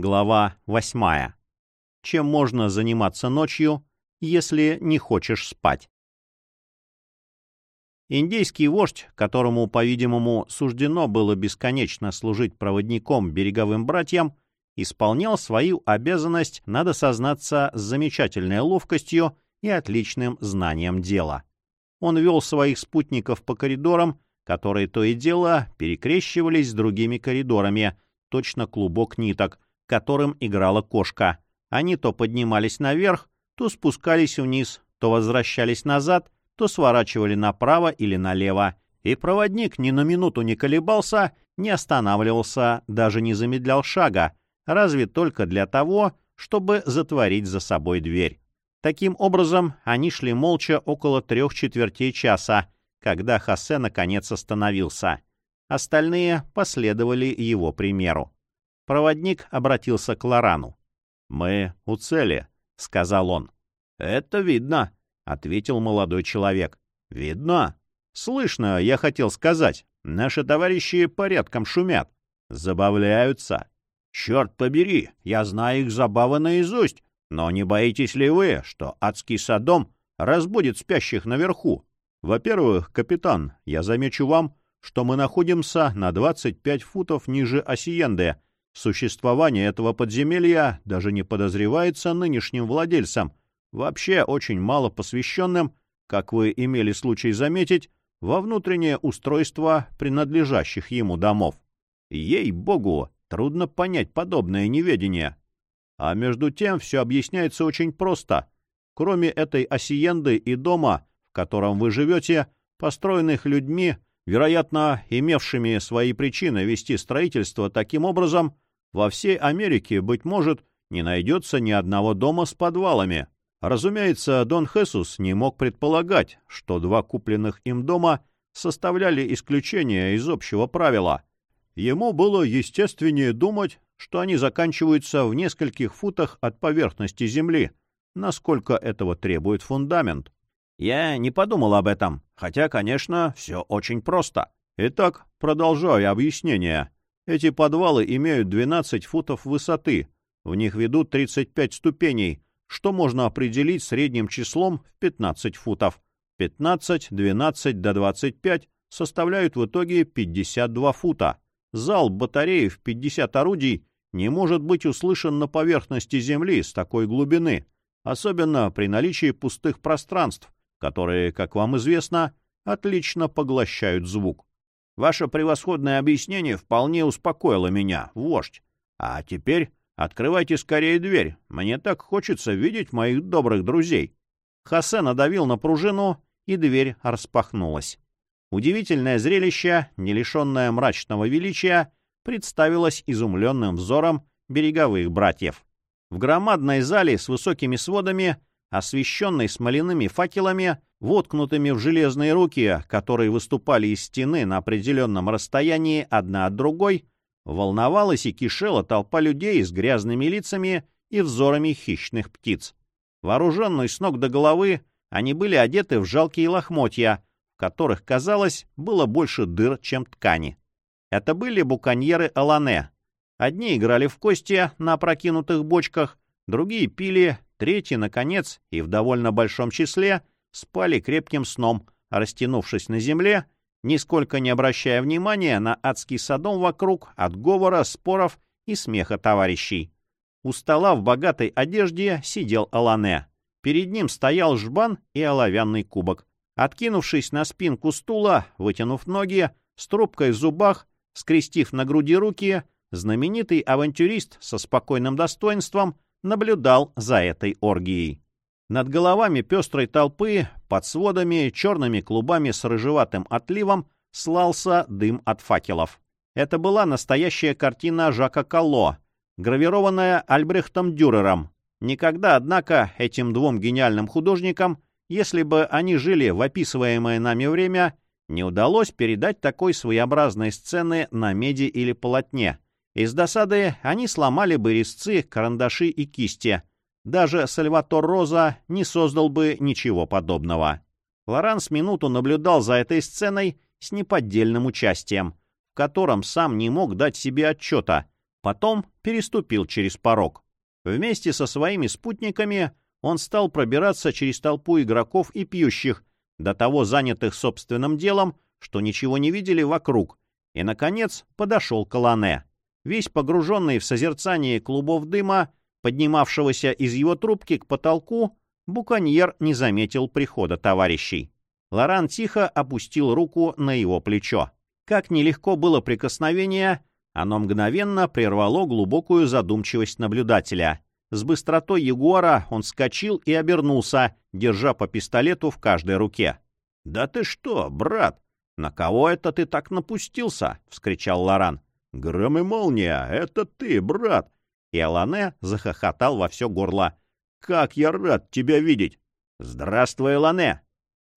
Глава 8. Чем можно заниматься ночью, если не хочешь спать? Индейский вождь, которому, по-видимому, суждено было бесконечно служить проводником береговым братьям, исполнял свою обязанность, надо сознаться, с замечательной ловкостью и отличным знанием дела. Он вел своих спутников по коридорам, которые то и дело перекрещивались с другими коридорами, точно клубок ниток, которым играла кошка. Они то поднимались наверх, то спускались вниз, то возвращались назад, то сворачивали направо или налево. И проводник ни на минуту не колебался, не останавливался, даже не замедлял шага, разве только для того, чтобы затворить за собой дверь. Таким образом, они шли молча около трех четвертей часа, когда Хосе наконец остановился. Остальные последовали его примеру. Проводник обратился к Лорану. «Мы у цели», — сказал он. «Это видно», — ответил молодой человек. «Видно? Слышно, я хотел сказать. Наши товарищи порядком шумят. Забавляются. Черт побери, я знаю их забавы наизусть. Но не боитесь ли вы, что адский садом разбудит спящих наверху? Во-первых, капитан, я замечу вам, что мы находимся на 25 футов ниже Осиенды. Существование этого подземелья даже не подозревается нынешним владельцам, вообще очень мало посвященным, как вы имели случай заметить, во внутреннее устройство принадлежащих ему домов. Ей-богу, трудно понять подобное неведение. А между тем все объясняется очень просто. Кроме этой осиенды и дома, в котором вы живете, построенных людьми, вероятно, имевшими свои причины вести строительство таким образом, во всей Америке, быть может, не найдется ни одного дома с подвалами. Разумеется, Дон Хесус не мог предполагать, что два купленных им дома составляли исключение из общего правила. Ему было естественнее думать, что они заканчиваются в нескольких футах от поверхности земли, насколько этого требует фундамент. Я не подумал об этом, хотя, конечно, все очень просто. Итак, продолжаю объяснение. Эти подвалы имеют 12 футов высоты, в них ведут 35 ступеней, что можно определить средним числом в 15 футов. 15, 12 до 25 составляют в итоге 52 фута. Зал батареи в 50 орудий не может быть услышан на поверхности Земли с такой глубины, особенно при наличии пустых пространств, которые, как вам известно, отлично поглощают звук. Ваше превосходное объяснение вполне успокоило меня, вождь. А теперь открывайте скорее дверь. Мне так хочется видеть моих добрых друзей. Хосе надавил на пружину, и дверь распахнулась. Удивительное зрелище, не лишенное мрачного величия, представилось изумленным взором береговых братьев. В громадной зале с высокими сводами, освещенной смоляными факелами, воткнутыми в железные руки, которые выступали из стены на определенном расстоянии одна от другой, волновалась и кишела толпа людей с грязными лицами и взорами хищных птиц. Вооруженные с ног до головы, они были одеты в жалкие лохмотья, в которых, казалось, было больше дыр, чем ткани. Это были буконьеры Алане. Одни играли в кости на опрокинутых бочках, другие пили, третьи, наконец, и в довольно большом числе, спали крепким сном, растянувшись на земле, нисколько не обращая внимания на адский садом вокруг от споров и смеха товарищей. У стола в богатой одежде сидел Алане. Перед ним стоял жбан и оловянный кубок. Откинувшись на спинку стула, вытянув ноги, с трубкой в зубах, Скрестив на груди руки, знаменитый авантюрист со спокойным достоинством наблюдал за этой оргией. Над головами пестрой толпы, под сводами, черными клубами с рыжеватым отливом, слался дым от факелов. Это была настоящая картина Жака Калло, гравированная Альбрехтом Дюрером. Никогда, однако, этим двум гениальным художникам, если бы они жили в описываемое нами время, не удалось передать такой своеобразной сцены на меди или полотне. Из досады они сломали бы резцы, карандаши и кисти. Даже Сальватор Роза не создал бы ничего подобного. Лоран с минуту наблюдал за этой сценой с неподдельным участием, в котором сам не мог дать себе отчета, потом переступил через порог. Вместе со своими спутниками он стал пробираться через толпу игроков и пьющих, до того занятых собственным делом, что ничего не видели вокруг, и, наконец, подошел к Алане. Весь погруженный в созерцание клубов дыма, поднимавшегося из его трубки к потолку, буконьер не заметил прихода товарищей. Лоран тихо опустил руку на его плечо. Как нелегко было прикосновение, оно мгновенно прервало глубокую задумчивость наблюдателя. С быстротой ягуара он вскочил и обернулся, держа по пистолету в каждой руке. — Да ты что, брат? На кого это ты так напустился? — вскричал Лоран. — Гром и молния, это ты, брат! И Алане захохотал во все горло. — Как я рад тебя видеть! — Здравствуй, Алане!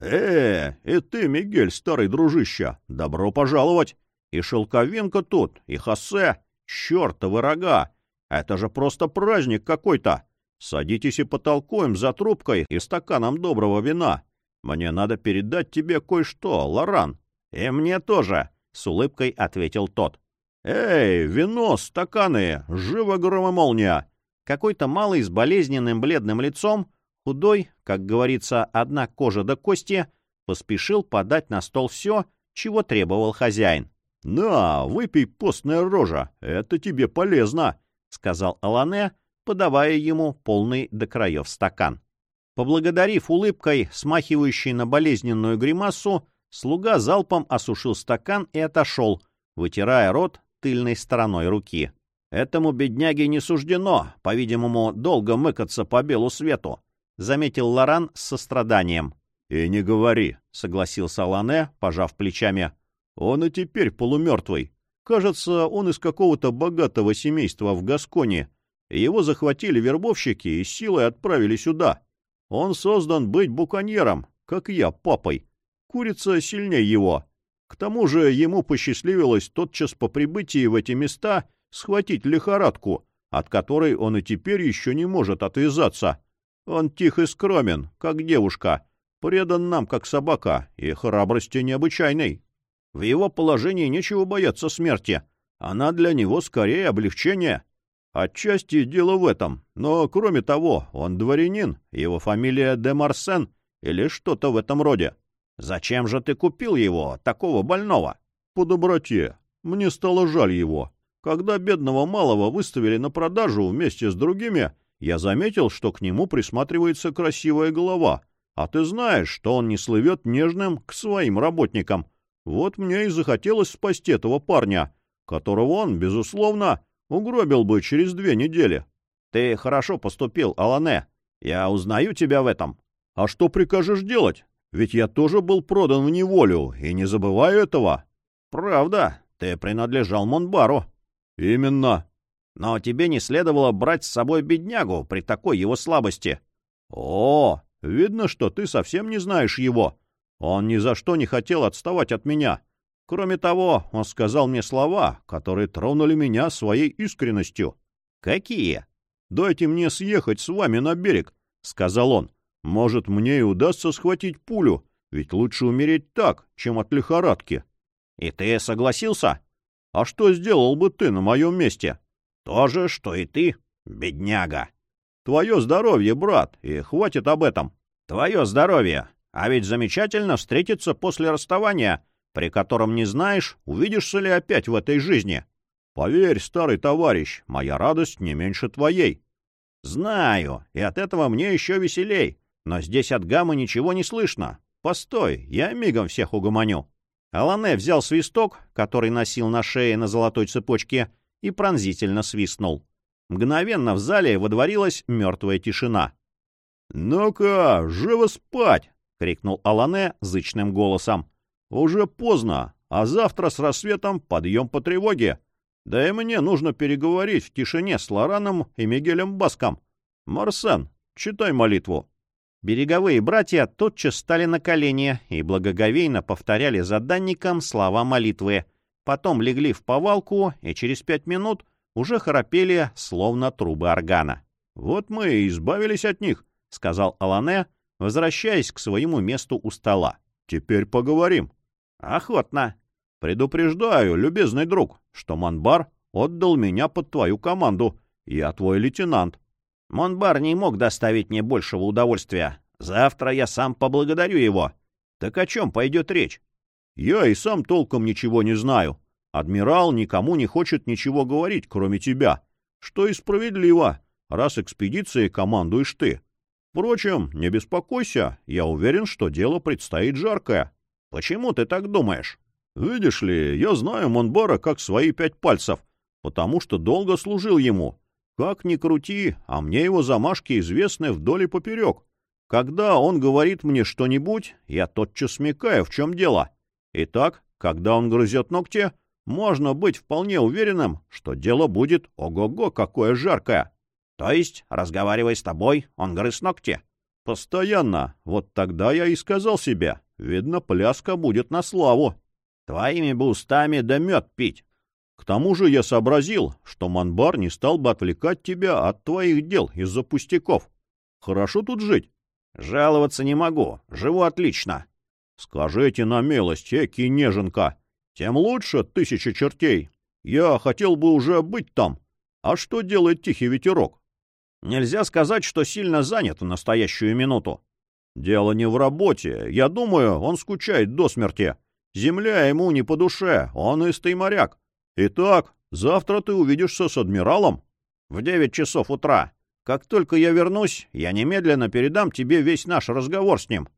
«Э, и ты, Мигель, старый дружище, добро пожаловать! И Шелковинка тут, и Хосе, чертовы рога! Это же просто праздник какой-то! Садитесь и потолкуем за трубкой и стаканом доброго вина. Мне надо передать тебе кое-что, Лоран. И мне тоже, — с улыбкой ответил тот. «Эй, вино, стаканы, живо громомолния!» Какой-то малый с болезненным бледным лицом Худой, как говорится, одна кожа до кости, поспешил подать на стол все, чего требовал хозяин. — На, выпей постная рожа, это тебе полезно, — сказал Алане, подавая ему полный до краев стакан. Поблагодарив улыбкой, смахивающей на болезненную гримасу, слуга залпом осушил стакан и отошел, вытирая рот тыльной стороной руки. Этому бедняге не суждено, по-видимому, долго мыкаться по белу свету. — заметил Лоран с состраданием. — И не говори, — согласился Лане, пожав плечами. — Он и теперь полумертвый. Кажется, он из какого-то богатого семейства в Гасконе. Его захватили вербовщики и силой отправили сюда. Он создан быть буконьером, как я, папой. Курица сильнее его. К тому же ему посчастливилось тотчас по прибытии в эти места схватить лихорадку, от которой он и теперь еще не может отвязаться. Он тих и скромен, как девушка, предан нам, как собака, и храбрости необычайной. В его положении нечего бояться смерти. Она для него скорее облегчение. Отчасти дело в этом, но, кроме того, он дворянин, его фамилия де Марсен или что-то в этом роде. Зачем же ты купил его, такого больного? По доброте. Мне стало жаль его. Когда бедного малого выставили на продажу вместе с другими, я заметил, что к нему присматривается красивая голова, а ты знаешь, что он не слывет нежным к своим работникам. Вот мне и захотелось спасти этого парня, которого он, безусловно, угробил бы через две недели. Ты хорошо поступил, Алане. Я узнаю тебя в этом. А что прикажешь делать? Ведь я тоже был продан в неволю, и не забываю этого. Правда, ты принадлежал Монбару. Именно. Но тебе не следовало брать с собой беднягу при такой его слабости. О, видно, что ты совсем не знаешь его. Он ни за что не хотел отставать от меня. Кроме того, он сказал мне слова, которые тронули меня своей искренностью. Какие? Дайте мне съехать с вами на берег, сказал он. Может, мне и удастся схватить пулю, ведь лучше умереть так, чем от лихорадки. И ты согласился? А что сделал бы ты на моем месте? То же, что и ты, бедняга. Твое здоровье, брат, и хватит об этом. Твое здоровье. А ведь замечательно встретиться после расставания, при котором не знаешь, увидишься ли опять в этой жизни. Поверь, старый товарищ, моя радость не меньше твоей. Знаю, и от этого мне еще веселей. Но здесь от гаммы ничего не слышно. Постой, я мигом всех угомоню. Алане взял свисток, который носил на шее на золотой цепочке, и пронзительно свистнул. Мгновенно в зале водворилась мертвая тишина. «Ну-ка, живо спать!» — крикнул Алане зычным голосом. «Уже поздно, а завтра с рассветом подъем по тревоге. Да и мне нужно переговорить в тишине с Лораном и Мигелем Баском. Марсен, читай молитву». Береговые братья тотчас стали на колени и благоговейно повторяли за данником слова молитвы, потом легли в повалку и через пять минут уже храпели, словно трубы органа. «Вот мы и избавились от них», — сказал Алане, возвращаясь к своему месту у стола. «Теперь поговорим». «Охотно». «Предупреждаю, любезный друг, что Манбар отдал меня под твою команду. Я твой лейтенант. Монбар не мог доставить мне большего удовольствия. Завтра я сам поблагодарю его. Так о чем пойдет речь? Я и сам толком ничего не знаю. Адмирал никому не хочет ничего говорить, кроме тебя. Что и справедливо, раз экспедицией командуешь ты. Впрочем, не беспокойся, я уверен, что дело предстоит жаркое. Почему ты так думаешь? Видишь ли, я знаю Монбара как свои пять пальцев, потому что долго служил ему. Как ни крути, а мне его замашки известны вдоль и поперек. Когда он говорит мне что-нибудь, я тотчас смекаю, в чем дело. Итак, когда он грызет ногти, можно быть вполне уверенным, что дело будет ого-го какое жаркое. То есть, разговаривая с тобой, он грыз ногти? Постоянно. Вот тогда я и сказал себе, видно, пляска будет на славу. Твоими бы устами да мед пить. К тому же я сообразил, что Манбар не стал бы отвлекать тебя от твоих дел из-за пустяков. Хорошо тут жить? Жаловаться не могу. Живу отлично. Скажите на милость, эки неженка. Тем лучше, тысяча чертей. Я хотел бы уже быть там. А что делает тихий ветерок? Нельзя сказать, что сильно занят в настоящую минуту. Дело не в работе. Я думаю, он скучает до смерти. Земля ему не по душе, он истый моряк. Итак, завтра ты увидишься с адмиралом. В девять часов утра. Как только я вернусь, я немедленно передам тебе весь наш разговор с ним.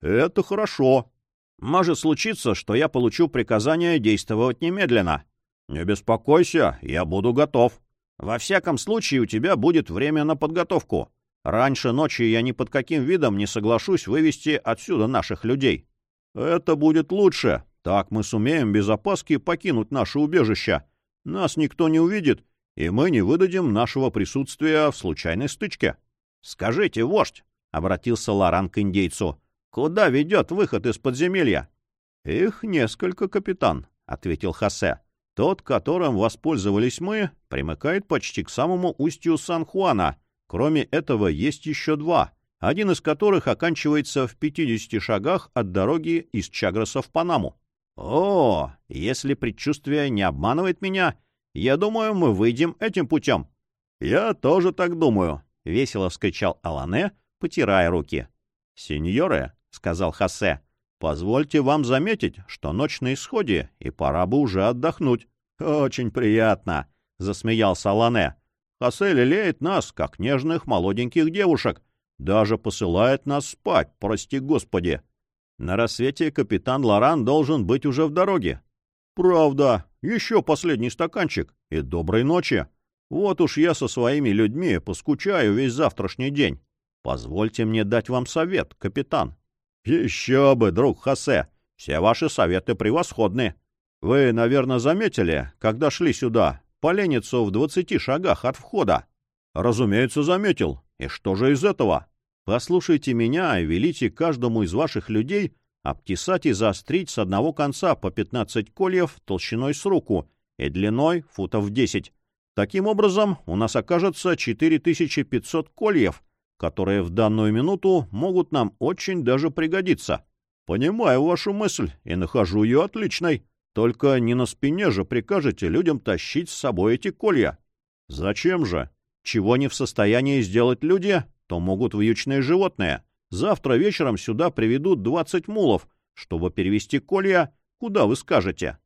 Это хорошо. Может случиться, что я получу приказание действовать немедленно. Не беспокойся, я буду готов. Во всяком случае, у тебя будет время на подготовку. Раньше ночи я ни под каким видом не соглашусь вывести отсюда наших людей. Это будет лучше. Так мы сумеем без опаски покинуть наше убежище. Нас никто не увидит, и мы не выдадим нашего присутствия в случайной стычке. — Скажите, вождь, — обратился Лоран к индейцу, — куда ведет выход из подземелья? — Их несколько, капитан, — ответил Хосе. Тот, которым воспользовались мы, примыкает почти к самому устью Сан-Хуана. Кроме этого, есть еще два, один из которых оканчивается в 50 шагах от дороги из Чагроса в Панаму. «О, если предчувствие не обманывает меня, я думаю, мы выйдем этим путем». «Я тоже так думаю», — весело вскричал Алане, потирая руки. «Сеньоры», — сказал Хосе, Позвольте вам заметить, что ночь на исходе, и пора бы уже отдохнуть. — Очень приятно, — засмеялся Лане. Хосе лелеет нас, как нежных молоденьких девушек. Даже посылает нас спать, прости господи. На рассвете капитан Лоран должен быть уже в дороге. — Правда. Еще последний стаканчик. И доброй ночи. Вот уж я со своими людьми поскучаю весь завтрашний день. Позвольте мне дать вам совет, капитан. «Еще бы, друг Хосе! Все ваши советы превосходны. Вы, наверное, заметили, когда шли сюда, поленницу в двадцати шагах от входа?» «Разумеется, заметил. И что же из этого? Послушайте меня и велите каждому из ваших людей обтесать и заострить с одного конца по пятнадцать кольев толщиной с руку и длиной футов десять. Таким образом, у нас окажется четыре тысячи пятьсот кольев, которые в данную минуту могут нам очень даже пригодиться. Понимаю вашу мысль и нахожу ее отличной. Только не на спине же прикажете людям тащить с собой эти колья. Зачем же? Чего не в состоянии сделать люди, то могут вьючные животные. Завтра вечером сюда приведут двадцать мулов, чтобы перевести колья, куда вы скажете.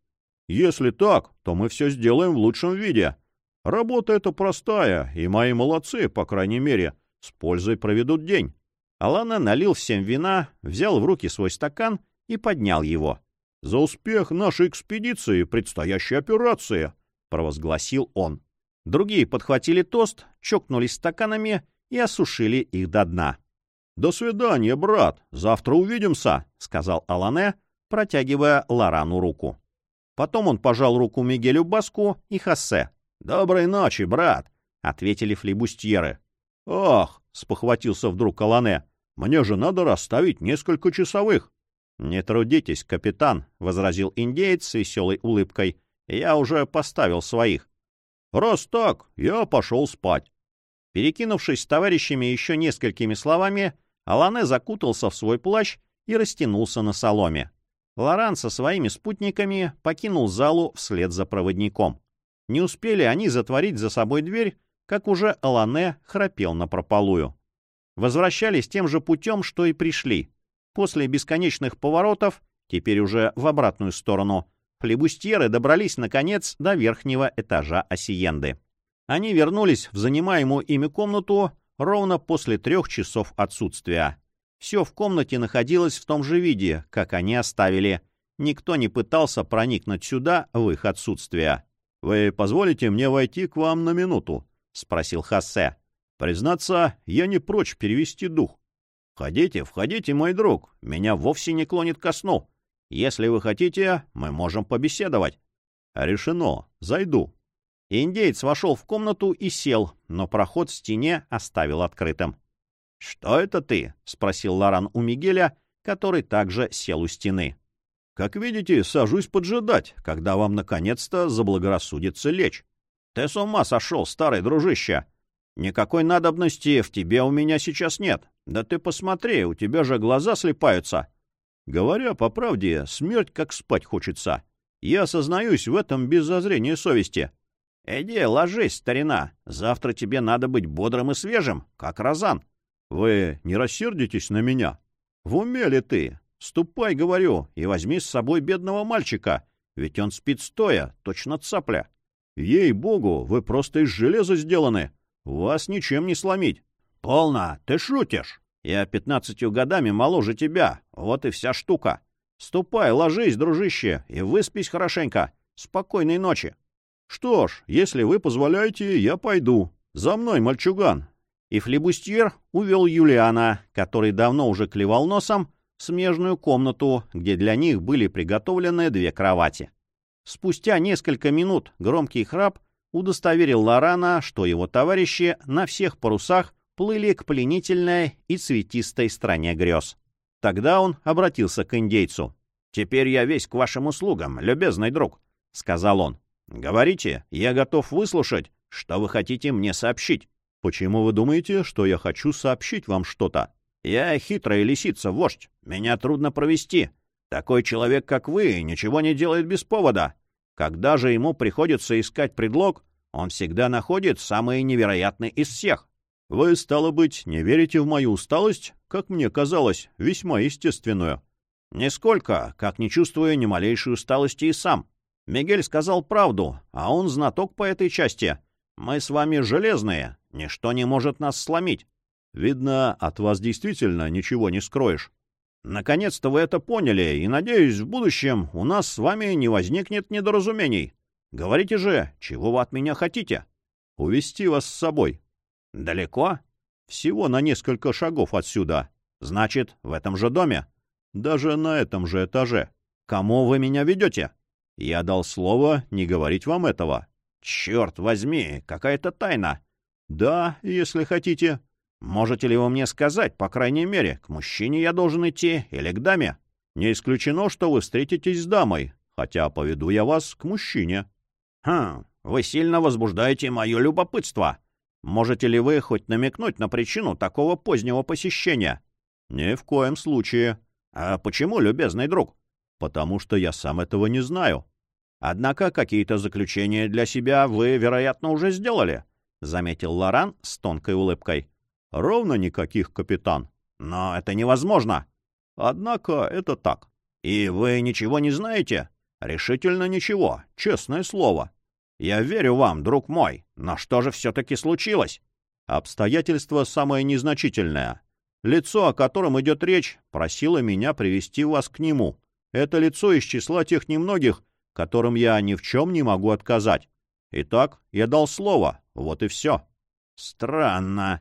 Если так, то мы все сделаем в лучшем виде. Работа эта простая, и мои молодцы, по крайней мере, — с пользой проведут день. Алана налил всем вина, взял в руки свой стакан и поднял его. — За успех нашей экспедиции, предстоящей операции! — провозгласил он. Другие подхватили тост, чокнулись стаканами и осушили их до дна. — До свидания, брат! Завтра увидимся! — сказал Алане, протягивая Лорану руку. Потом он пожал руку Мигелю Баску и Хосе. — Доброй ночи, брат! — ответили флибустьеры. «Ах!» — спохватился вдруг Алане. «Мне же надо расставить несколько часовых». «Не трудитесь, капитан», — возразил индеец с веселой улыбкой. «Я уже поставил своих». «Раз так, я пошел спать». Перекинувшись с товарищами еще несколькими словами, Алане закутался в свой плащ и растянулся на соломе. Лоран со своими спутниками покинул залу вслед за проводником. Не успели они затворить за собой дверь, как уже Алане храпел на прополую. Возвращались тем же путем, что и пришли. После бесконечных поворотов, теперь уже в обратную сторону, флебустьеры добрались, наконец, до верхнего этажа Осиенды. Они вернулись в занимаемую ими комнату ровно после трех часов отсутствия. Все в комнате находилось в том же виде, как они оставили. Никто не пытался проникнуть сюда в их отсутствие. «Вы позволите мне войти к вам на минуту?» — спросил Хассе. «Признаться, я не прочь перевести дух. «Входите, входите, мой друг. Меня вовсе не клонит ко сну. Если вы хотите, мы можем побеседовать». «Решено. Зайду». Индеец вошел в комнату и сел, но проход в стене оставил открытым. «Что это ты?» — спросил Лоран у Мигеля, который также сел у стены. «Как видите, сажусь поджидать, когда вам наконец-то заблагорассудится лечь. Ты с ума сошел, старый дружище! Никакой надобности в тебе у меня сейчас нет. Да ты посмотри, у тебя же глаза слепаются!» Говоря по правде, смерть как спать хочется. Я осознаюсь в этом без зазрения совести. «Иди, ложись, старина. Завтра тебе надо быть бодрым и свежим, как Розан». Вы не рассердитесь на меня? В уме ли ты? Ступай, говорю, и возьми с собой бедного мальчика, ведь он спит стоя, точно цапля. Ей-богу, вы просто из железа сделаны. Вас ничем не сломить. Полно, ты шутишь. Я пятнадцатью годами моложе тебя, вот и вся штука. Ступай, ложись, дружище, и выспись хорошенько. Спокойной ночи. Что ж, если вы позволяете, я пойду. За мной, мальчуган, и флебустьер увел Юлиана, который давно уже клевал носом, в смежную комнату, где для них были приготовлены две кровати. Спустя несколько минут громкий храп удостоверил Лорана, что его товарищи на всех парусах плыли к пленительной и цветистой стране грез. Тогда он обратился к индейцу. «Теперь я весь к вашим услугам, любезный друг», — сказал он. «Говорите, я готов выслушать, что вы хотите мне сообщить». Почему вы думаете, что я хочу сообщить вам что-то? Я хитрая лисица, вождь. Меня трудно провести. Такой человек, как вы, ничего не делает без повода. Когда же ему приходится искать предлог, он всегда находит самые невероятные из всех. Вы, стало быть, не верите в мою усталость, как мне казалось, весьма естественную. Нисколько, как не чувствую ни малейшей усталости и сам. Мигель сказал правду, а он знаток по этой части. Мы с вами железные, Ничто не может нас сломить. Видно, от вас действительно ничего не скроешь. Наконец-то вы это поняли, и, надеюсь, в будущем у нас с вами не возникнет недоразумений. Говорите же, чего вы от меня хотите? Увести вас с собой. Далеко? Всего на несколько шагов отсюда. Значит, в этом же доме? Даже на этом же этаже. Кому вы меня ведете? Я дал слово не говорить вам этого. Черт возьми, какая-то тайна. «Да, если хотите». «Можете ли вы мне сказать, по крайней мере, к мужчине я должен идти или к даме?» «Не исключено, что вы встретитесь с дамой, хотя поведу я вас к мужчине». «Хм, вы сильно возбуждаете мое любопытство. Можете ли вы хоть намекнуть на причину такого позднего посещения?» «Ни в коем случае». «А почему, любезный друг?» «Потому что я сам этого не знаю». «Однако какие-то заключения для себя вы, вероятно, уже сделали». — заметил Лоран с тонкой улыбкой. — Ровно никаких, капитан. — Но это невозможно. — Однако это так. — И вы ничего не знаете? — Решительно ничего, честное слово. — Я верю вам, друг мой, но что же все-таки случилось? — Обстоятельство самое незначительное. Лицо, о котором идет речь, просило меня привести вас к нему. Это лицо из числа тех немногих, которым я ни в чем не могу отказать. Итак, я дал слово, вот и все. Странно.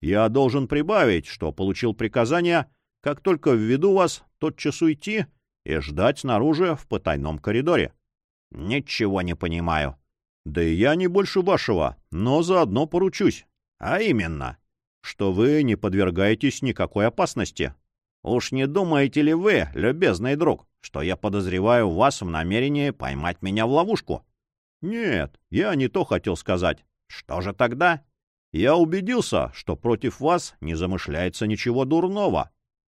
Я должен прибавить, что получил приказание, как только введу вас, тотчас уйти и ждать снаружи в потайном коридоре. Ничего не понимаю. Да и я не больше вашего, но заодно поручусь. А именно, что вы не подвергаетесь никакой опасности. Уж не думаете ли вы, любезный друг, что я подозреваю вас в намерении поймать меня в ловушку? Нет, я не то хотел сказать. Что же тогда? Я убедился, что против вас не замышляется ничего дурного.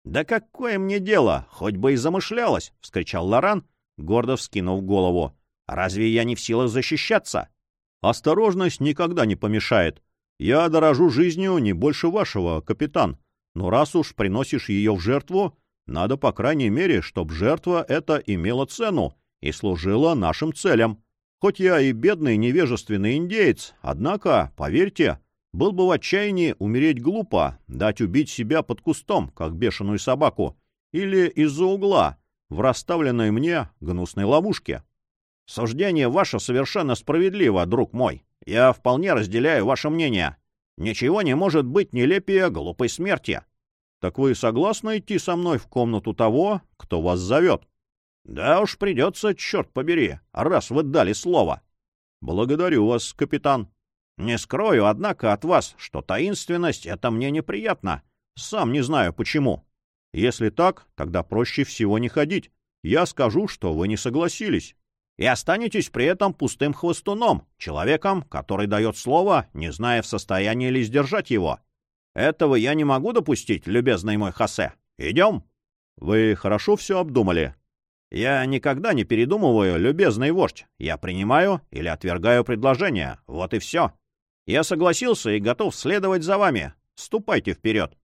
Да какое мне дело, хоть бы и замышлялось, вскричал Лоран, гордо вскинув голову. Разве я не в силах защищаться? Осторожность никогда не помешает. Я дорожу жизнью не больше вашего, капитан. Но раз уж приносишь ее в жертву, надо, по крайней мере, чтобы жертва эта имела цену и служила нашим целям. Хоть я и бедный невежественный индеец, однако, поверьте, был бы в отчаянии умереть глупо, дать убить себя под кустом, как бешеную собаку, или из-за угла, в расставленной мне гнусной ловушке. Суждение ваше совершенно справедливо, друг мой. Я вполне разделяю ваше мнение. Ничего не может быть нелепее глупой смерти. Так вы согласны идти со мной в комнату того, кто вас зовет? Да уж придется, черт побери, раз вы дали слово. Благодарю вас, капитан. Не скрою, однако, от вас, что таинственность — это мне неприятно. Сам не знаю, почему. Если так, тогда проще всего не ходить. Я скажу, что вы не согласились и останетесь при этом пустым хвостуном, человеком, который дает слово, не зная в состоянии ли сдержать его. Этого я не могу допустить, любезный мой Хосе. Идем. Вы хорошо все обдумали. Я никогда не передумываю, любезный вождь. Я принимаю или отвергаю предложение. Вот и все. Я согласился и готов следовать за вами. Ступайте вперед.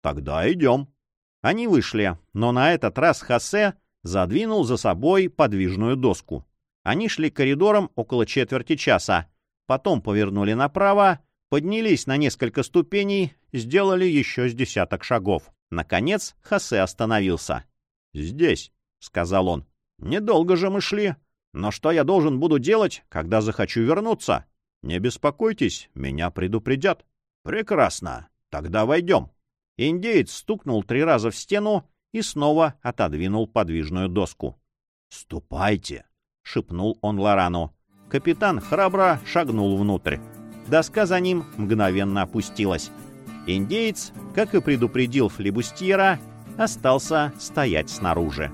Тогда идем. Они вышли, но на этот раз Хосе задвинул за собой подвижную доску. Они шли коридором около четверти часа, потом повернули направо, поднялись на несколько ступеней, сделали еще с десяток шагов. Наконец Хосе остановился. «Здесь», — сказал он. «Недолго же мы шли. Но что я должен буду делать, когда захочу вернуться? Не беспокойтесь, меня предупредят». «Прекрасно. Тогда войдем». Индеец стукнул три раза в стену и снова отодвинул подвижную доску. «Ступайте», — шепнул он Лорану. Капитан храбро шагнул внутрь. Доска за ним мгновенно опустилась. Индеец, как и предупредил флебустьера, остался стоять снаружи.